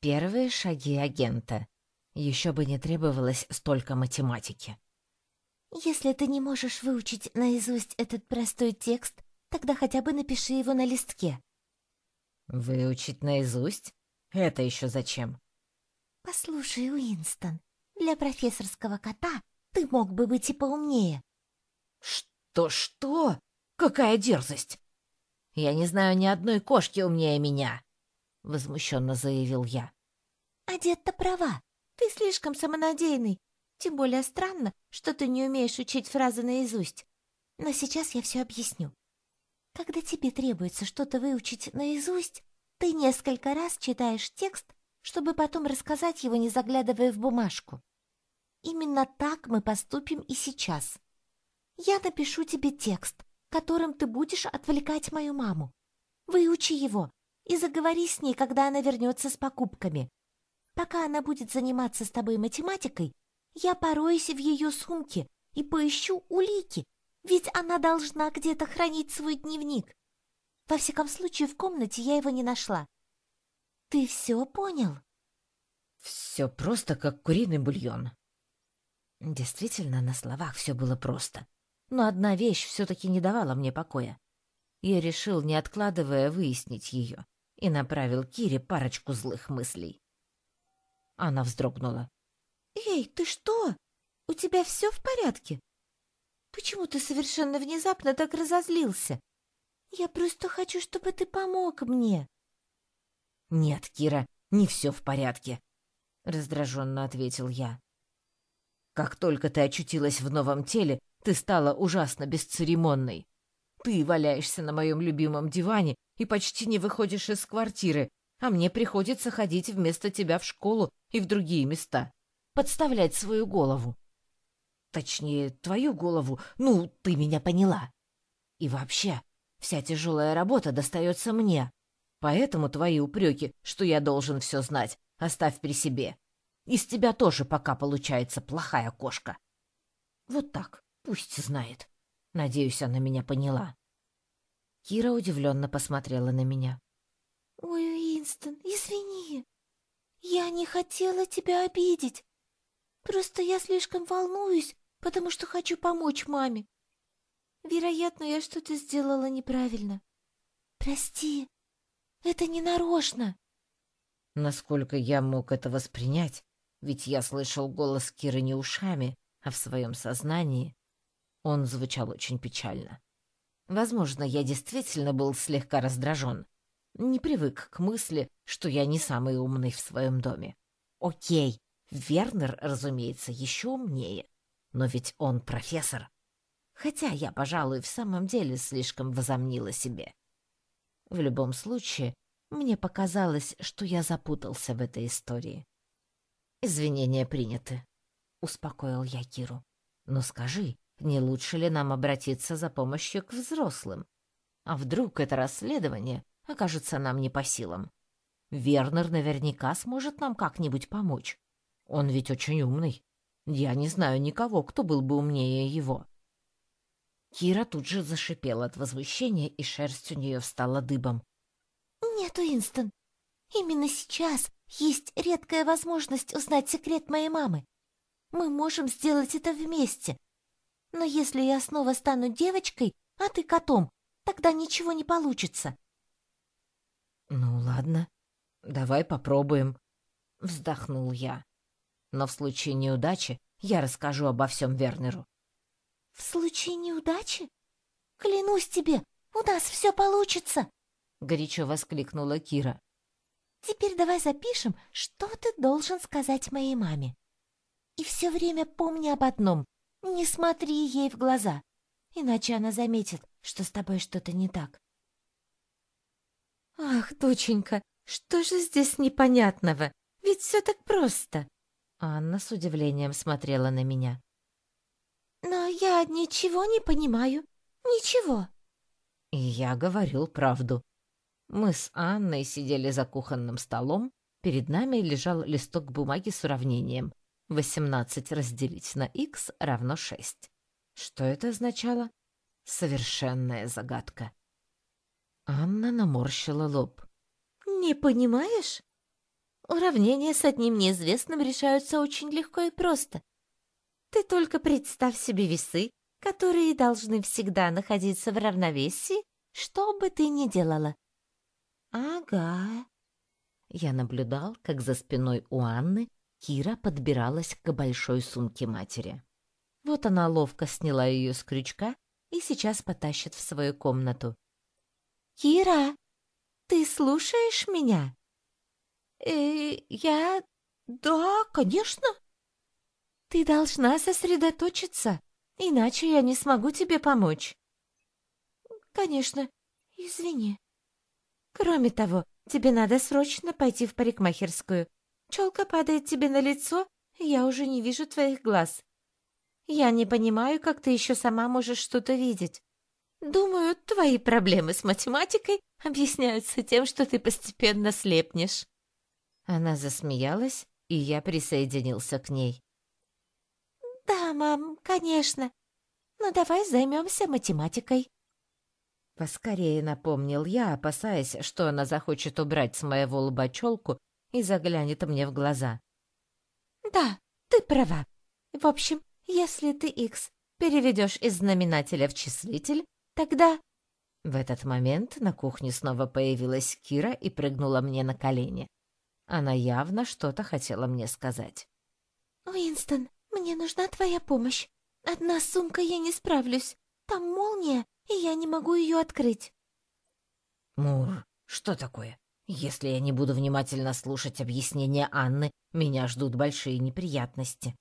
Первые шаги агента. Еще бы не требовалось столько математики. Если ты не можешь выучить наизусть этот простой текст, тогда хотя бы напиши его на листке. Выучить наизусть? Это еще зачем? Послушай, Уинстон, для профессорского кота ты мог бы быть и поумнее. Что-что? Какая дерзость! Я не знаю ни одной кошки умнее меня, возмущенно заявил я. А дед-то права. Ты слишком самонадеянный. Тем более странно, что ты не умеешь учить фразы наизусть. Но сейчас я все объясню. Когда тебе требуется что-то выучить наизусть, ты несколько раз читаешь текст, чтобы потом рассказать его, не заглядывая в бумажку. Именно так мы поступим и сейчас. Я напишу тебе текст, которым ты будешь отвлекать мою маму. Выучи его и заговори с ней, когда она вернется с покупками. Пока она будет заниматься с тобой математикой, я пороюсь в ее сумке и поищу улики, ведь она должна где-то хранить свой дневник. Во всяком случае, в комнате я его не нашла. Ты все понял? Все просто, как куриный бульон. Действительно, на словах все было просто. Но одна вещь все-таки не давала мне покоя. Я решил, не откладывая, выяснить ее, и направил Кире парочку злых мыслей. Она вздрогнула. «Эй, ты что? У тебя все в порядке? Почему ты совершенно внезапно так разозлился? Я просто хочу, чтобы ты помог мне». «Нет, Кира, не все в порядке», — раздраженно ответил я. «Как только ты очутилась в новом теле, ты стала ужасно бесцеремонной. Ты валяешься на моем любимом диване и почти не выходишь из квартиры, а мне приходится ходить вместо тебя в школу и в другие места, подставлять свою голову. Точнее, твою голову, ну, ты меня поняла. И вообще, вся тяжелая работа достается мне. Поэтому твои упреки, что я должен все знать, оставь при себе. Из тебя тоже пока получается плохая кошка. Вот так, пусть знает. Надеюсь, она меня поняла. Кира удивленно посмотрела на меня. «Ой, Уинстон, извини. Я не хотела тебя обидеть. Просто я слишком волнуюсь, потому что хочу помочь маме. Вероятно, я что-то сделала неправильно. Прости, это не нарочно. Насколько я мог это воспринять, ведь я слышал голос Киры не ушами, а в своем сознании, он звучал очень печально. Возможно, я действительно был слегка раздражен. Не привык к мысли, что я не самый умный в своем доме. Окей, Вернер, разумеется, еще умнее. Но ведь он профессор. Хотя я, пожалуй, в самом деле слишком возомнила себе. В любом случае, мне показалось, что я запутался в этой истории. «Извинения приняты», — успокоил я Киру. «Но скажи, не лучше ли нам обратиться за помощью к взрослым? А вдруг это расследование окажется нам не по силам? Вернер наверняка сможет нам как-нибудь помочь. Он ведь очень умный. Я не знаю никого, кто был бы умнее его. Кира тут же зашипела от возмущения, и шерсть у нее встала дыбом. «Нет, Уинстон, именно сейчас есть редкая возможность узнать секрет моей мамы. Мы можем сделать это вместе. Но если я снова стану девочкой, а ты котом, тогда ничего не получится». «Ну ладно, давай попробуем», — вздохнул я. Но в случае неудачи я расскажу обо всем Вернеру. — В случае неудачи? Клянусь тебе, у нас все получится! — горячо воскликнула Кира. — Теперь давай запишем, что ты должен сказать моей маме. И все время помни об одном — не смотри ей в глаза, иначе она заметит, что с тобой что-то не так. «Ах, доченька, что же здесь непонятного? Ведь все так просто!» Анна с удивлением смотрела на меня. «Но я ничего не понимаю. Ничего». И я говорил правду. Мы с Анной сидели за кухонным столом, перед нами лежал листок бумаги с уравнением. 18 разделить на х равно 6. Что это означало? Совершенная загадка. Анна наморщила лоб. «Не понимаешь?» Уравнения с одним неизвестным решаются очень легко и просто. Ты только представь себе весы, которые должны всегда находиться в равновесии, что бы ты ни делала. Ага. Я наблюдал, как за спиной у Анны Кира подбиралась к большой сумке матери. Вот она ловко сняла ее с крючка и сейчас потащит в свою комнату. «Кира, ты слушаешь меня?» «Э, я... да, конечно». «Ты должна сосредоточиться, иначе я не смогу тебе помочь». «Конечно, извини». «Кроме того, тебе надо срочно пойти в парикмахерскую. Челка падает тебе на лицо, и я уже не вижу твоих глаз. Я не понимаю, как ты еще сама можешь что-то видеть. Думаю, твои проблемы с математикой объясняются тем, что ты постепенно слепнешь». Она засмеялась, и я присоединился к ней. «Да, мам, конечно. Но давай займемся математикой». Поскорее напомнил я, опасаясь, что она захочет убрать с моего лба челку и заглянет мне в глаза. «Да, ты права. В общем, если ты x переведешь из знаменателя в числитель, тогда...» В этот момент на кухне снова появилась Кира и прыгнула мне на колени. Она явно что-то хотела мне сказать. «Уинстон, мне нужна твоя помощь. Одна сумка я не справлюсь. Там молния, и я не могу ее открыть». «Мур, что такое? Если я не буду внимательно слушать объяснения Анны, меня ждут большие неприятности».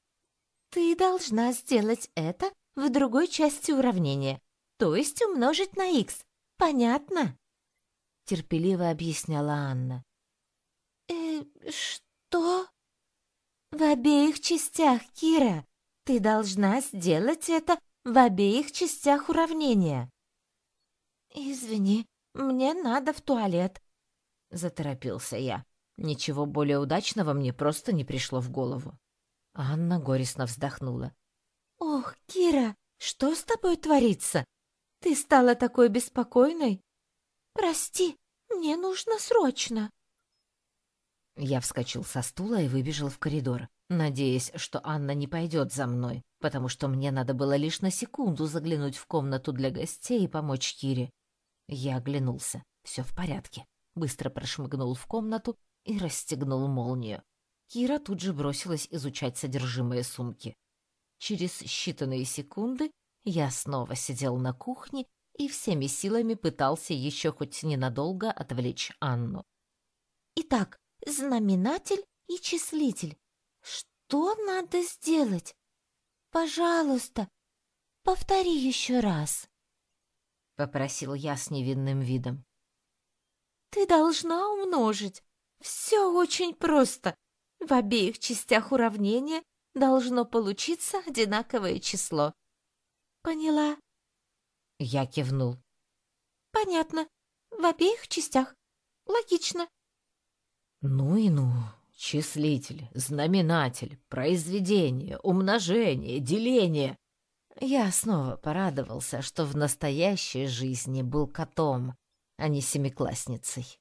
«Ты должна сделать это в другой части уравнения, то есть умножить на x. Понятно?» Терпеливо объясняла Анна. «Э, что?» «В обеих частях, Кира. Ты должна сделать это в обеих частях уравнения». «Извини, мне надо в туалет», — заторопился я. Ничего более удачного мне просто не пришло в голову. Анна горестно вздохнула. «Ох, Кира, что с тобой творится? Ты стала такой беспокойной? Прости, мне нужно срочно». Я вскочил со стула и выбежал в коридор, надеясь, что Анна не пойдет за мной, потому что мне надо было лишь на секунду заглянуть в комнату для гостей и помочь Кире. Я оглянулся. Все в порядке. Быстро прошмыгнул в комнату и расстегнул молнию. Кира тут же бросилась изучать содержимое сумки. Через считанные секунды я снова сидел на кухне и всеми силами пытался еще хоть ненадолго отвлечь Анну. «Итак, знаменатель и числитель. Что надо сделать? Пожалуйста, повтори еще раз. Попросил я с невинным видом. Ты должна умножить. Все очень просто. В обеих частях уравнения должно получиться одинаковое число. Поняла? Я кивнул. Понятно. В обеих частях. Логично. Ну и ну. Числитель, знаменатель, произведение, умножение, деление. Я снова порадовался, что в настоящей жизни был котом, а не семиклассницей.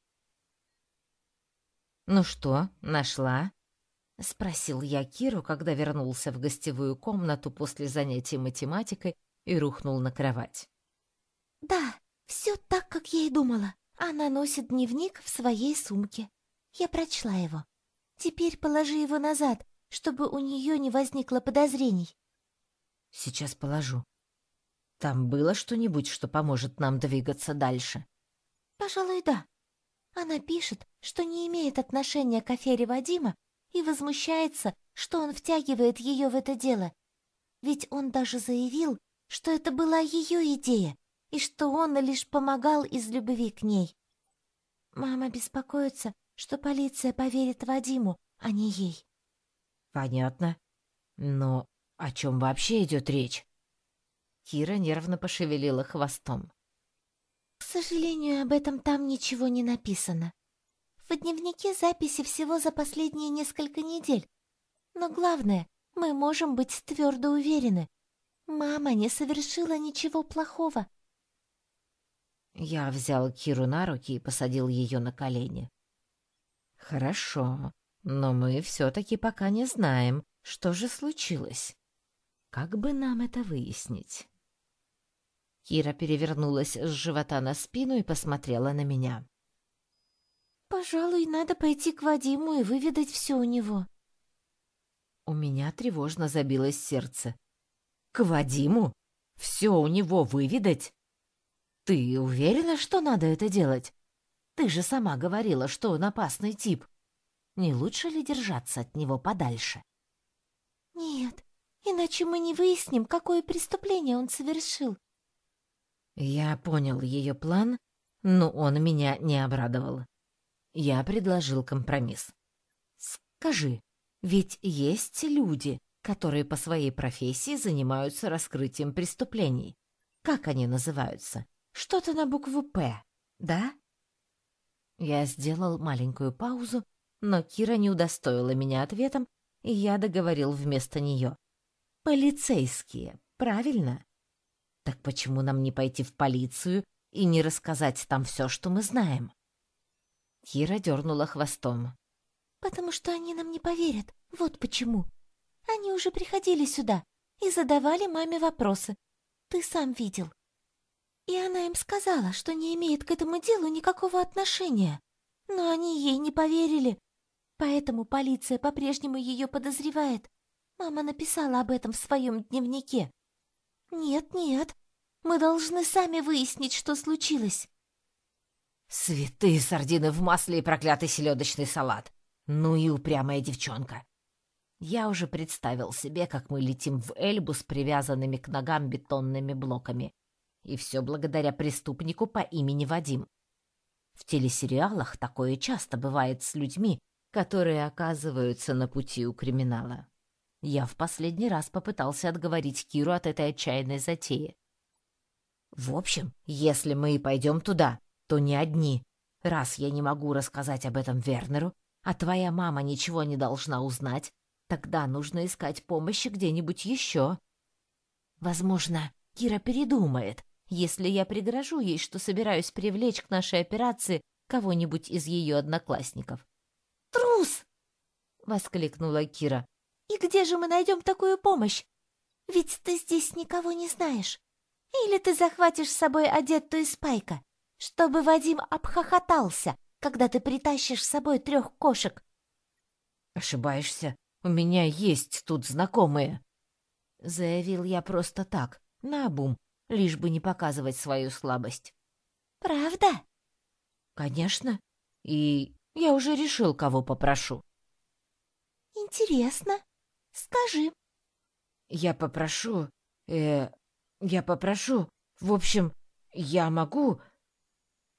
«Ну что, нашла?» — спросил я Киру, когда вернулся в гостевую комнату после занятий математикой и рухнул на кровать. «Да, все так, как я и думала. Она носит дневник в своей сумке. Я прочла его. Теперь положи его назад, чтобы у нее не возникло подозрений. Сейчас положу. Там было что-нибудь, что поможет нам двигаться дальше? Пожалуй, да. Она пишет, что не имеет отношения к афере Вадима и возмущается, что он втягивает ее в это дело. Ведь он даже заявил, что это была ее идея и что он лишь помогал из любви к ней. Мама беспокоится, что полиция поверит Вадиму, а не ей. Понятно. Но о чем вообще идет речь? Кира нервно пошевелила хвостом. Сожалению, об этом там ничего не написано. В дневнике записи всего за последние несколько недель. Но главное, мы можем быть твердо уверены. Мама не совершила ничего плохого. Я взял Киру на руки и посадил ее на колени. Хорошо. Но мы все-таки пока не знаем, что же случилось. Как бы нам это выяснить? Кира перевернулась с живота на спину и посмотрела на меня. «Пожалуй, надо пойти к Вадиму и выведать все у него». У меня тревожно забилось сердце. «К Вадиму? Все у него выведать? Ты уверена, что надо это делать? Ты же сама говорила, что он опасный тип. Не лучше ли держаться от него подальше?» «Нет, иначе мы не выясним, какое преступление он совершил». Я понял ее план, но он меня не обрадовал. Я предложил компромисс. «Скажи, ведь есть люди, которые по своей профессии занимаются раскрытием преступлений. Как они называются? Что-то на букву «П», да?» Я сделал маленькую паузу, но Кира не удостоила меня ответом, и я договорил вместо нее. «Полицейские, правильно?» Так почему нам не пойти в полицию и не рассказать там все, что мы знаем? Кира дернула хвостом. «Потому что они нам не поверят. Вот почему. Они уже приходили сюда и задавали маме вопросы. Ты сам видел. И она им сказала, что не имеет к этому делу никакого отношения. Но они ей не поверили. Поэтому полиция по-прежнему ее подозревает. Мама написала об этом в своем дневнике. Нет, нет, мы должны сами выяснить, что случилось. Святые сардины в масле и проклятый селедочный салат. Ну и упрямая девчонка. Я уже представил себе, как мы летим в Эльбу с привязанными к ногам бетонными блоками. И все благодаря преступнику по имени Вадим. В телесериалах такое часто бывает с людьми, которые оказываются на пути у криминала. Я в последний раз попытался отговорить Киру от этой отчаянной затеи. В общем, если мы и пойдем туда, то не одни. Раз я не могу рассказать об этом Вернеру, а твоя мама ничего не должна узнать, тогда нужно искать помощи где-нибудь еще. Возможно, Кира передумает, если я пригрожу ей, что собираюсь привлечь к нашей операции кого-нибудь из ее одноклассников. «Трус!» — воскликнула Кира. И где же мы найдем такую помощь? Ведь ты здесь никого не знаешь. Или ты захватишь с собой одетту из Спайка, чтобы Вадим обхохотался, когда ты притащишь с собой трех кошек. Ошибаешься. У меня есть тут знакомые. Заявил я просто так, наобум, лишь бы не показывать свою слабость. Правда? Конечно. И я уже решил, кого попрошу. Интересно. Скажи. Я попрошу... Э, я попрошу... В общем, я могу...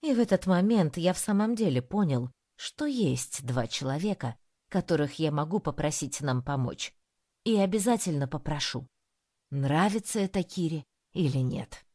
И в этот момент я в самом деле понял, что есть два человека, которых я могу попросить нам помочь. И обязательно попрошу. Нравится это Кире или нет.